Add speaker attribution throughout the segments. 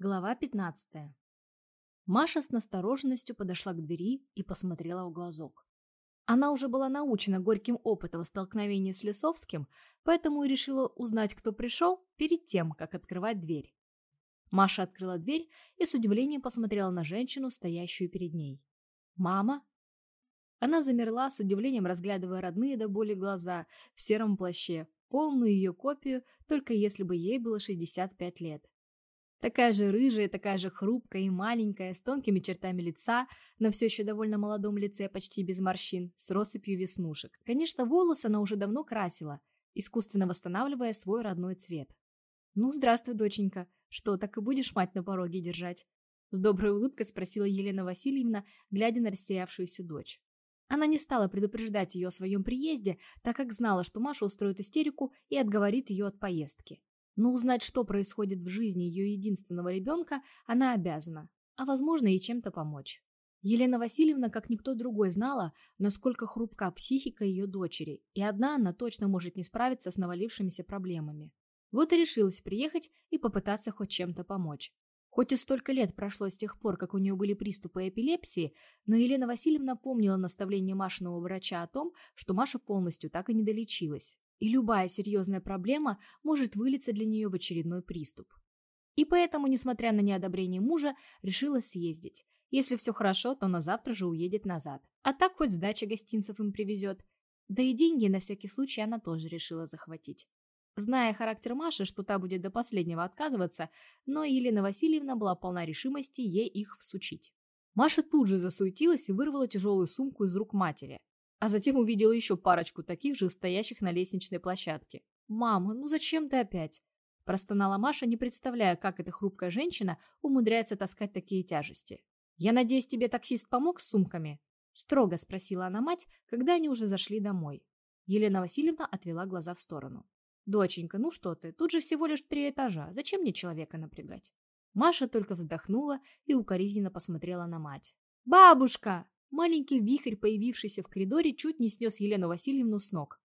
Speaker 1: Глава 15. Маша с настороженностью подошла к двери и посмотрела в глазок. Она уже была научена горьким опытом столкновения с Лисовским, поэтому и решила узнать, кто пришел, перед тем, как открывать дверь. Маша открыла дверь и с удивлением посмотрела на женщину, стоящую перед ней. «Мама?» Она замерла, с удивлением разглядывая родные до боли глаза в сером плаще, полную ее копию, только если бы ей было 65 лет. Такая же рыжая, такая же хрупкая и маленькая, с тонкими чертами лица, но все еще довольно молодом лице, почти без морщин, с россыпью веснушек. Конечно, волосы она уже давно красила, искусственно восстанавливая свой родной цвет. «Ну, здравствуй, доченька. Что, так и будешь мать на пороге держать?» С доброй улыбкой спросила Елена Васильевна, глядя на растерявшуюся дочь. Она не стала предупреждать ее о своем приезде, так как знала, что Маша устроит истерику и отговорит ее от поездки. Но узнать, что происходит в жизни ее единственного ребенка, она обязана, а возможно и чем-то помочь. Елена Васильевна, как никто другой, знала, насколько хрупка психика ее дочери, и одна она точно может не справиться с навалившимися проблемами. Вот и решилась приехать и попытаться хоть чем-то помочь. Хоть и столько лет прошло с тех пор, как у нее были приступы эпилепсии, но Елена Васильевна помнила наставление Машиного врача о том, что Маша полностью так и не долечилась и любая серьезная проблема может вылиться для нее в очередной приступ. И поэтому, несмотря на неодобрение мужа, решила съездить. Если все хорошо, то на завтра же уедет назад. А так хоть сдача гостинцев им привезет. Да и деньги на всякий случай она тоже решила захватить. Зная характер Маши, что та будет до последнего отказываться, но Елена Васильевна была полна решимости ей их всучить. Маша тут же засуетилась и вырвала тяжелую сумку из рук матери. А затем увидела еще парочку таких же, стоящих на лестничной площадке. «Мама, ну зачем ты опять?» Простонала Маша, не представляя, как эта хрупкая женщина умудряется таскать такие тяжести. «Я надеюсь, тебе таксист помог с сумками?» Строго спросила она мать, когда они уже зашли домой. Елена Васильевна отвела глаза в сторону. «Доченька, ну что ты, тут же всего лишь три этажа, зачем мне человека напрягать?» Маша только вздохнула и укоризненно посмотрела на мать. «Бабушка!» Маленький вихрь, появившийся в коридоре, чуть не снес Елену Васильевну с ног.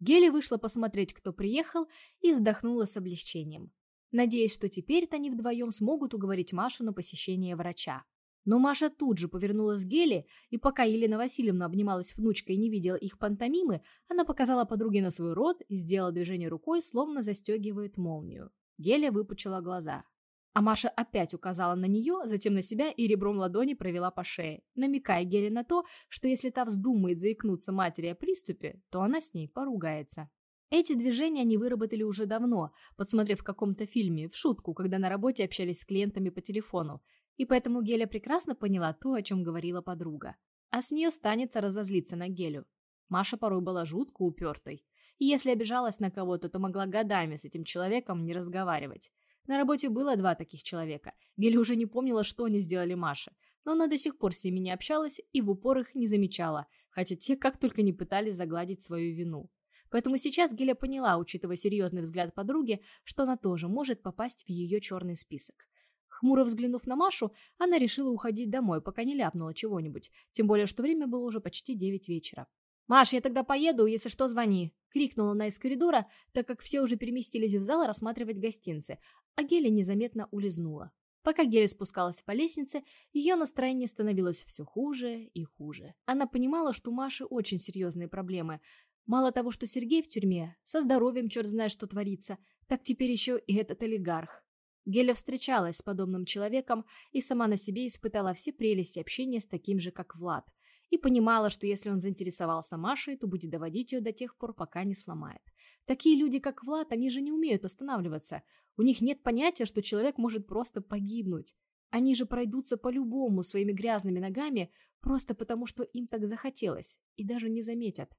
Speaker 1: Геля вышла посмотреть, кто приехал, и вздохнула с облегчением. Надеясь, что теперь-то они вдвоем смогут уговорить Машу на посещение врача. Но Маша тут же повернулась к Геле, и пока Елена Васильевна обнималась внучкой и не видела их пантомимы, она показала подруге на свой рот и сделала движение рукой, словно застегивает молнию. Геля выпучила глаза. А Маша опять указала на нее, затем на себя и ребром ладони провела по шее, намекая Геле на то, что если та вздумает заикнуться матери о приступе, то она с ней поругается. Эти движения они выработали уже давно, подсмотрев в каком-то фильме, в шутку, когда на работе общались с клиентами по телефону, и поэтому Геля прекрасно поняла то, о чем говорила подруга. А с нее станется разозлиться на Гелю. Маша порой была жутко упертой, и если обижалась на кого-то, то могла годами с этим человеком не разговаривать. На работе было два таких человека. Гели уже не помнила, что они сделали Маше, но она до сих пор с ними не общалась и в упор их не замечала, хотя те как только не пытались загладить свою вину. Поэтому сейчас Геля поняла, учитывая серьезный взгляд подруги, что она тоже может попасть в ее черный список. Хмуро взглянув на Машу, она решила уходить домой, пока не ляпнула чего-нибудь, тем более, что время было уже почти девять вечера. «Маш, я тогда поеду, если что, звони!» — крикнула она из коридора, так как все уже переместились в зал рассматривать гостинцы, а Геля незаметно улизнула. Пока Геля спускалась по лестнице, ее настроение становилось все хуже и хуже. Она понимала, что у Маши очень серьезные проблемы. Мало того, что Сергей в тюрьме, со здоровьем черт знает, что творится, так теперь еще и этот олигарх. Геля встречалась с подобным человеком и сама на себе испытала все прелести общения с таким же, как Влад и понимала, что если он заинтересовался Машей, то будет доводить ее до тех пор, пока не сломает. Такие люди, как Влад, они же не умеют останавливаться. У них нет понятия, что человек может просто погибнуть. Они же пройдутся по-любому своими грязными ногами, просто потому, что им так захотелось, и даже не заметят.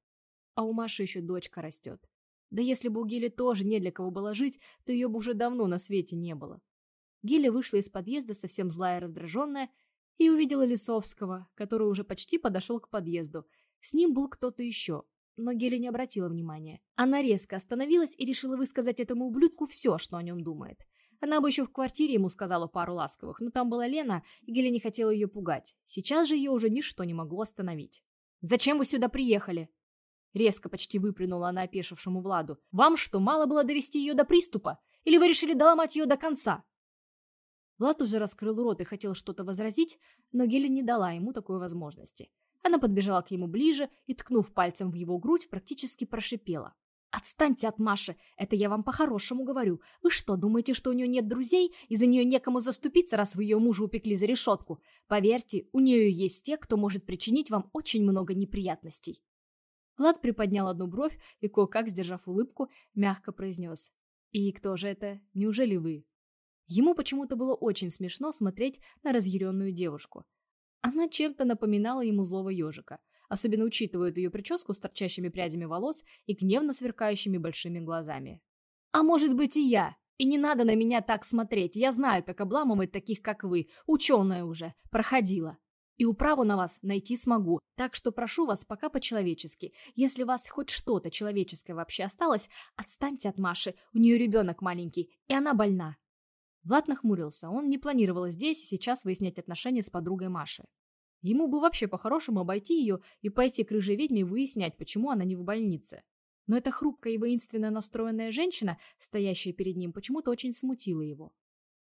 Speaker 1: А у Маши еще дочка растет. Да если бы у Гели тоже не для кого было жить, то ее бы уже давно на свете не было. Геля вышла из подъезда совсем злая и раздраженная, и увидела Лисовского, который уже почти подошел к подъезду. С ним был кто-то еще, но Геля не обратила внимания. Она резко остановилась и решила высказать этому ублюдку все, что о нем думает. Она бы еще в квартире ему сказала пару ласковых, но там была Лена, и Геля не хотела ее пугать. Сейчас же ее уже ничто не могло остановить. «Зачем вы сюда приехали?» Резко почти выплюнула она опешившему Владу. «Вам что, мало было довести ее до приступа? Или вы решили доломать ее до конца?» Влад уже раскрыл рот и хотел что-то возразить, но Геля не дала ему такой возможности. Она подбежала к нему ближе и, ткнув пальцем в его грудь, практически прошипела. «Отстаньте от Маши! Это я вам по-хорошему говорю. Вы что, думаете, что у нее нет друзей, и за нее некому заступиться, раз вы ее мужа упекли за решетку? Поверьте, у нее есть те, кто может причинить вам очень много неприятностей». Влад приподнял одну бровь и, кое-как сдержав улыбку, мягко произнес. «И кто же это? Неужели вы?» Ему почему-то было очень смешно смотреть на разъяренную девушку. Она чем-то напоминала ему злого ежика, особенно учитывая ее прическу с торчащими прядями волос и гневно сверкающими большими глазами. «А может быть и я? И не надо на меня так смотреть, я знаю, как обламывать таких, как вы, ученая уже, проходила. И управу на вас найти смогу, так что прошу вас пока по-человечески. Если у вас хоть что-то человеческое вообще осталось, отстаньте от Маши, у нее ребенок маленький, и она больна. Влад нахмурился. Он не планировал здесь и сейчас выяснять отношения с подругой Маши. Ему бы вообще по-хорошему обойти ее и пойти к рыжей ведьме и выяснять, почему она не в больнице. Но эта хрупкая и воинственно настроенная женщина, стоящая перед ним, почему-то очень смутила его.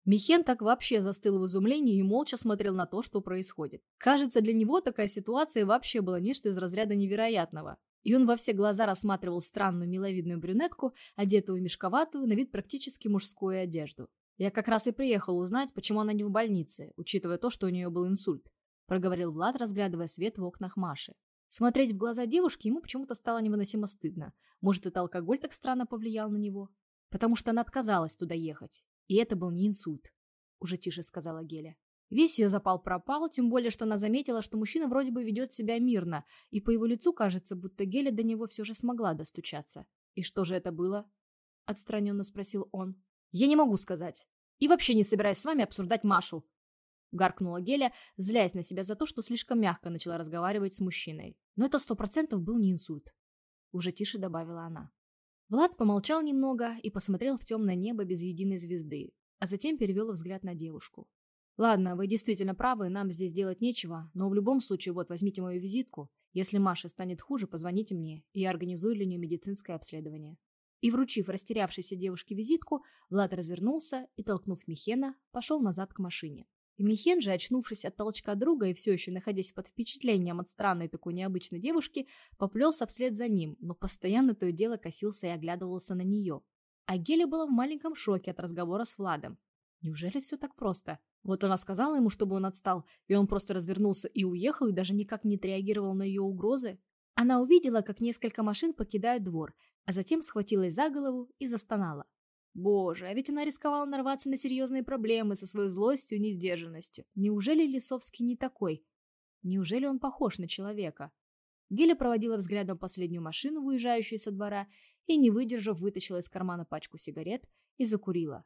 Speaker 1: Михен так вообще застыл в изумлении и молча смотрел на то, что происходит. Кажется, для него такая ситуация вообще была нечто из разряда невероятного. И он во все глаза рассматривал странную миловидную брюнетку, одетую в мешковатую, на вид практически мужскую одежду. Я как раз и приехал узнать, почему она не в больнице, учитывая то, что у нее был инсульт», — проговорил Влад, разглядывая свет в окнах Маши. Смотреть в глаза девушки ему почему-то стало невыносимо стыдно. Может, это алкоголь так странно повлиял на него? Потому что она отказалась туда ехать. И это был не инсульт, — уже тише сказала Геля. Весь ее запал пропал, тем более, что она заметила, что мужчина вроде бы ведет себя мирно, и по его лицу кажется, будто Геля до него все же смогла достучаться. «И что же это было?» — отстраненно спросил он. «Я не могу сказать. И вообще не собираюсь с вами обсуждать Машу!» Гаркнула Геля, злясь на себя за то, что слишком мягко начала разговаривать с мужчиной. Но это сто процентов был не инсульт. Уже тише добавила она. Влад помолчал немного и посмотрел в темное небо без единой звезды, а затем перевел взгляд на девушку. «Ладно, вы действительно правы, нам здесь делать нечего, но в любом случае вот возьмите мою визитку. Если Маше станет хуже, позвоните мне, и я организую для нее медицинское обследование». И, вручив растерявшейся девушке визитку, Влад развернулся и, толкнув Михена, пошел назад к машине. И Михен же, очнувшись от толчка друга и все еще находясь под впечатлением от странной такой необычной девушки, поплелся вслед за ним, но постоянно то и дело косился и оглядывался на нее. А Геля была в маленьком шоке от разговора с Владом. Неужели все так просто? Вот она сказала ему, чтобы он отстал, и он просто развернулся и уехал, и даже никак не отреагировал на ее угрозы? Она увидела, как несколько машин покидают двор, а затем схватилась за голову и застонала. Боже, а ведь она рисковала нарваться на серьезные проблемы со своей злостью и несдержанностью. Неужели Лисовский не такой? Неужели он похож на человека? Геля проводила взглядом последнюю машину, выезжающую со двора, и, не выдержав, вытащила из кармана пачку сигарет и закурила.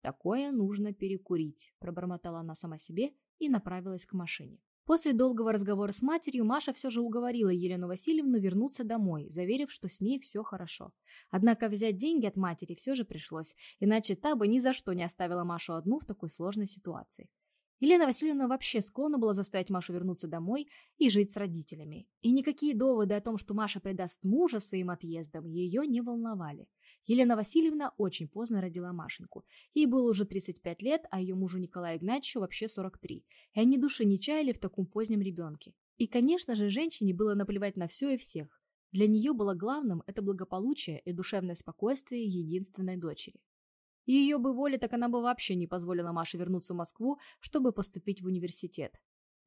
Speaker 1: «Такое нужно перекурить», – пробормотала она сама себе и направилась к машине. После долгого разговора с матерью Маша все же уговорила Елену Васильевну вернуться домой, заверив, что с ней все хорошо. Однако взять деньги от матери все же пришлось, иначе та бы ни за что не оставила Машу одну в такой сложной ситуации. Елена Васильевна вообще склонна была заставить Машу вернуться домой и жить с родителями. И никакие доводы о том, что Маша предаст мужа своим отъездом, ее не волновали. Елена Васильевна очень поздно родила Машеньку. Ей было уже 35 лет, а ее мужу Николаю Игнатьевичу вообще 43. И они души не чаяли в таком позднем ребенке. И, конечно же, женщине было наплевать на все и всех. Для нее было главным это благополучие и душевное спокойствие единственной дочери. И ее бы воля, так она бы вообще не позволила Маше вернуться в Москву, чтобы поступить в университет.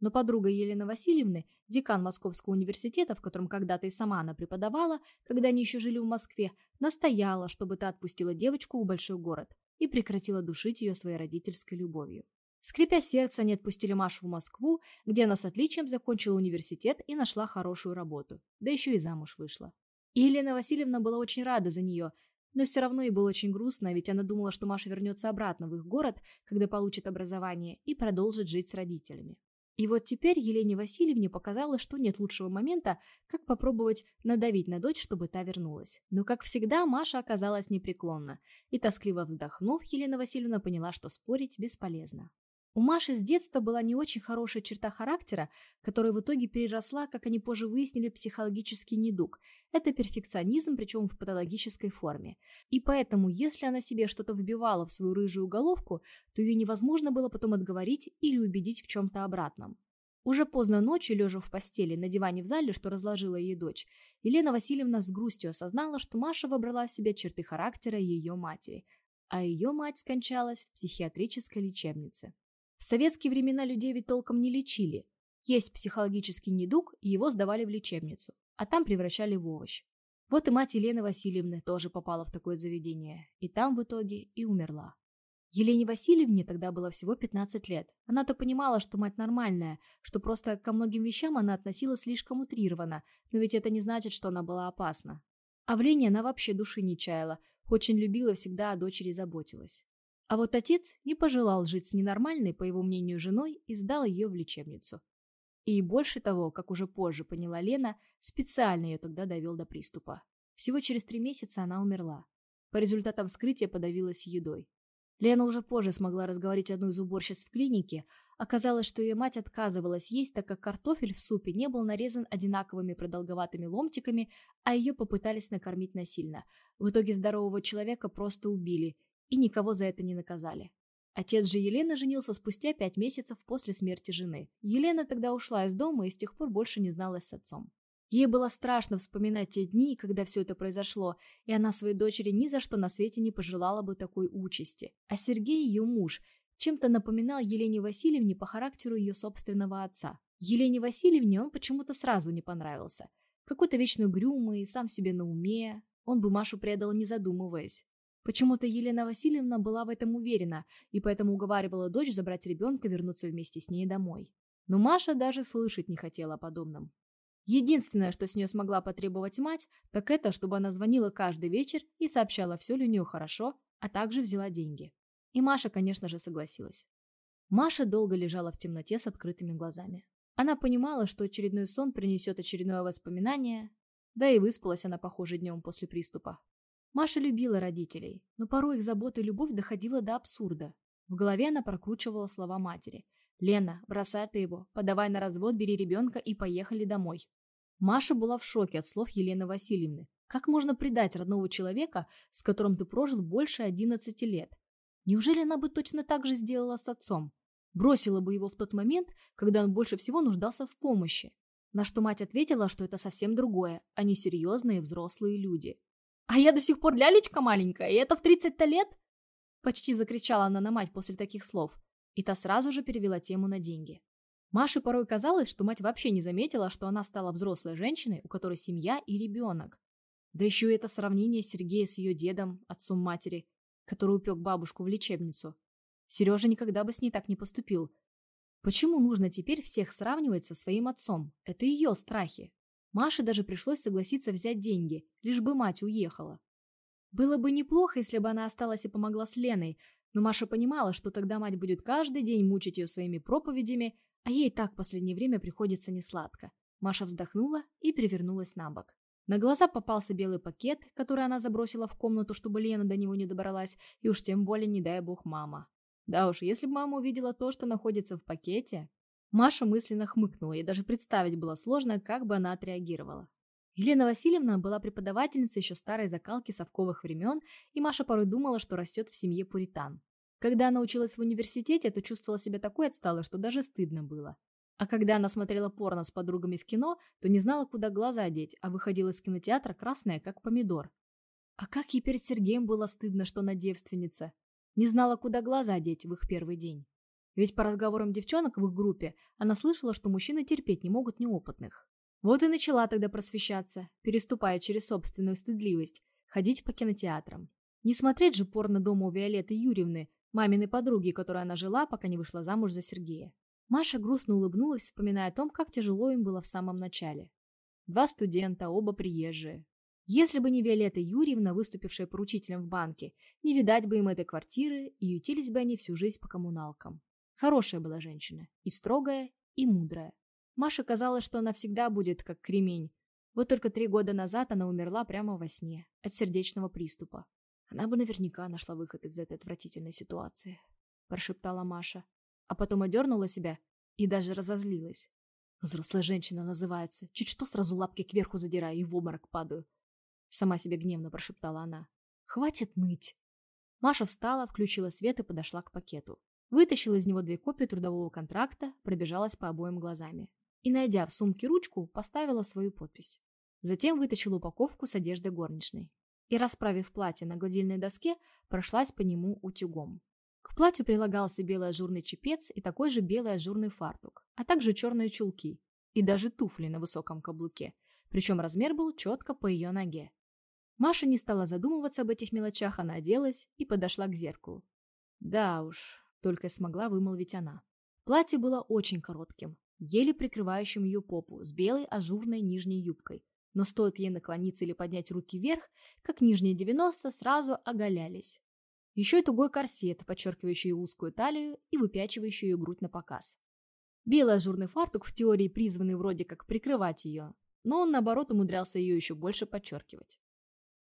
Speaker 1: Но подруга Елены Васильевны, декан Московского университета, в котором когда-то и сама она преподавала, когда они еще жили в Москве, настояла, чтобы та отпустила девочку в большой город и прекратила душить ее своей родительской любовью. Скрипя сердце, они отпустили Машу в Москву, где она с отличием закончила университет и нашла хорошую работу, да еще и замуж вышла. И Елена Васильевна была очень рада за нее, но все равно ей было очень грустно, ведь она думала, что Маша вернется обратно в их город, когда получит образование, и продолжит жить с родителями. И вот теперь Елене Васильевне показалось, что нет лучшего момента, как попробовать надавить на дочь, чтобы та вернулась. Но, как всегда, Маша оказалась непреклонна, и, тоскливо вздохнув, Елена Васильевна поняла, что спорить бесполезно. У Маши с детства была не очень хорошая черта характера, которая в итоге переросла, как они позже выяснили, психологический недуг. Это перфекционизм, причем в патологической форме. И поэтому, если она себе что-то вбивала в свою рыжую головку, то ее невозможно было потом отговорить или убедить в чем-то обратном. Уже поздно ночью, лежа в постели на диване в зале, что разложила ей дочь, Елена Васильевна с грустью осознала, что Маша выбрала в себе черты характера ее матери, а ее мать скончалась в психиатрической лечебнице. В советские времена людей ведь толком не лечили. Есть психологический недуг, и его сдавали в лечебницу, а там превращали в овощ. Вот и мать Елены Васильевны тоже попала в такое заведение, и там в итоге и умерла. Елене Васильевне тогда было всего 15 лет. Она-то понимала, что мать нормальная, что просто ко многим вещам она относилась слишком утрированно, но ведь это не значит, что она была опасна. А в Лене она вообще души не чаяла, очень любила всегда о дочери заботилась. А вот отец не пожелал жить с ненормальной, по его мнению, женой и сдал ее в лечебницу. И больше того, как уже позже поняла Лена, специально ее тогда довел до приступа. Всего через три месяца она умерла. По результатам вскрытия подавилась едой. Лена уже позже смогла разговорить одну из уборщиц в клинике. Оказалось, что ее мать отказывалась есть, так как картофель в супе не был нарезан одинаковыми продолговатыми ломтиками, а ее попытались накормить насильно. В итоге здорового человека просто убили – и никого за это не наказали. Отец же Елены женился спустя пять месяцев после смерти жены. Елена тогда ушла из дома и с тех пор больше не зналась с отцом. Ей было страшно вспоминать те дни, когда все это произошло, и она своей дочери ни за что на свете не пожелала бы такой участи. А Сергей, ее муж, чем-то напоминал Елене Васильевне по характеру ее собственного отца. Елене Васильевне он почему-то сразу не понравился. Какой-то вечно угрюмый, сам себе на уме. Он бы Машу предал, не задумываясь. Почему-то Елена Васильевна была в этом уверена и поэтому уговаривала дочь забрать ребенка вернуться вместе с ней домой. Но Маша даже слышать не хотела о подобном. Единственное, что с нее смогла потребовать мать, так это, чтобы она звонила каждый вечер и сообщала, все ли у нее хорошо, а также взяла деньги. И Маша, конечно же, согласилась. Маша долго лежала в темноте с открытыми глазами. Она понимала, что очередной сон принесет очередное воспоминание, да и выспалась она, похоже, днем после приступа. Маша любила родителей, но порой их забота и любовь доходила до абсурда. В голове она прокручивала слова матери. «Лена, бросай ты его, подавай на развод, бери ребенка и поехали домой». Маша была в шоке от слов Елены Васильевны. Как можно предать родного человека, с которым ты прожил больше 11 лет? Неужели она бы точно так же сделала с отцом? Бросила бы его в тот момент, когда он больше всего нуждался в помощи. На что мать ответила, что это совсем другое, они серьезные взрослые люди. «А я до сих пор лялечка маленькая, и это в 30-то лет?» Почти закричала она на мать после таких слов, и та сразу же перевела тему на деньги. Маше порой казалось, что мать вообще не заметила, что она стала взрослой женщиной, у которой семья и ребенок. Да еще и это сравнение Сергея с ее дедом, отцом матери, который упек бабушку в лечебницу. Сережа никогда бы с ней так не поступил. Почему нужно теперь всех сравнивать со своим отцом? Это ее страхи. Маше даже пришлось согласиться взять деньги, лишь бы мать уехала. Было бы неплохо, если бы она осталась и помогла с Леной, но Маша понимала, что тогда мать будет каждый день мучить ее своими проповедями, а ей так в последнее время приходится несладко. Маша вздохнула и перевернулась на бок. На глаза попался белый пакет, который она забросила в комнату, чтобы Лена до него не добралась, и уж тем более, не дай бог, мама. Да уж, если бы мама увидела то, что находится в пакете... Маша мысленно хмыкнула, и даже представить было сложно, как бы она отреагировала. Елена Васильевна была преподавательницей еще старой закалки совковых времен, и Маша порой думала, что растет в семье пуритан. Когда она училась в университете, то чувствовала себя такой отсталой, что даже стыдно было. А когда она смотрела порно с подругами в кино, то не знала, куда глаза деть, а выходила из кинотеатра красная, как помидор. А как ей перед Сергеем было стыдно, что она девственница. Не знала, куда глаза деть в их первый день. Ведь по разговорам девчонок в их группе она слышала, что мужчины терпеть не могут неопытных. Вот и начала тогда просвещаться, переступая через собственную стыдливость, ходить по кинотеатрам. Не смотреть же порно дома у Виолетты Юрьевны, маминой подруги, которой она жила, пока не вышла замуж за Сергея. Маша грустно улыбнулась, вспоминая о том, как тяжело им было в самом начале. Два студента, оба приезжие. Если бы не Виолетта Юрьевна, выступившая поручителем в банке, не видать бы им этой квартиры, и ютились бы они всю жизнь по коммуналкам. Хорошая была женщина, и строгая, и мудрая. Маше казалось, что она всегда будет как кремень. Вот только три года назад она умерла прямо во сне, от сердечного приступа. Она бы наверняка нашла выход из этой отвратительной ситуации, прошептала Маша. а потом одернула себя и даже разозлилась. Взрослая женщина называется. Чуть что сразу лапки кверху задираю и в обморок падаю. Сама себе гневно прошептала она. Хватит ныть. Маша встала, включила свет и подошла к пакету. Вытащила из него две копии трудового контракта, пробежалась по обоим глазами. И, найдя в сумке ручку, поставила свою подпись. Затем вытащила упаковку с одеждой горничной. И, расправив платье на гладильной доске, прошлась по нему утюгом. К платью прилагался белый ажурный чепец и такой же белый ажурный фартук, а также черные чулки и даже туфли на высоком каблуке, причем размер был четко по ее ноге. Маша не стала задумываться об этих мелочах, она оделась и подошла к зеркалу. Да уж, только смогла вымолвить она. Платье было очень коротким, еле прикрывающим ее попу, с белой ажурной нижней юбкой. Но стоит ей наклониться или поднять руки вверх, как нижние 90 сразу оголялись. Еще и тугой корсет, подчеркивающий узкую талию и выпячивающий ее грудь на показ. Белый ажурный фартук в теории призванный вроде как прикрывать ее, но он наоборот умудрялся ее еще больше подчеркивать.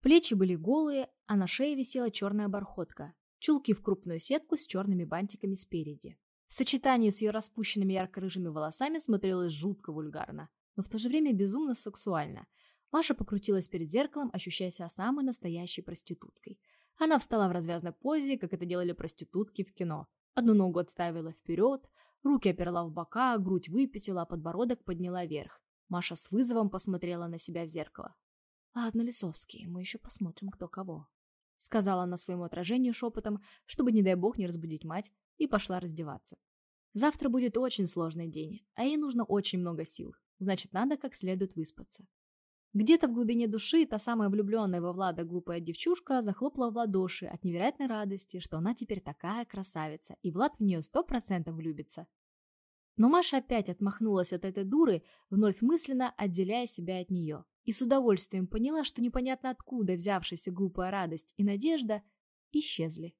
Speaker 1: Плечи были голые, а на шее висела черная бархотка, чулки в крупную сетку с черными бантиками спереди. В сочетании с ее распущенными ярко-рыжими волосами смотрелось жутко вульгарно, но в то же время безумно сексуально. Маша покрутилась перед зеркалом, ощущая себя самой настоящей проституткой. Она встала в развязной позе, как это делали проститутки в кино. Одну ногу отставила вперед, руки оперла в бока, грудь выпятила, а подбородок подняла вверх. Маша с вызовом посмотрела на себя в зеркало. «Ладно, Лисовский, мы еще посмотрим, кто кого», — сказала она своему отражению шепотом, чтобы, не дай бог, не разбудить мать, и пошла раздеваться. Завтра будет очень сложный день, а ей нужно очень много сил, значит, надо как следует выспаться. Где-то в глубине души та самая влюбленная во Влада глупая девчушка захлопала в ладоши от невероятной радости, что она теперь такая красавица, и Влад в нее сто процентов влюбится. Но Маша опять отмахнулась от этой дуры, вновь мысленно отделяя себя от нее и с удовольствием поняла, что непонятно откуда взявшаяся глупая радость и надежда исчезли.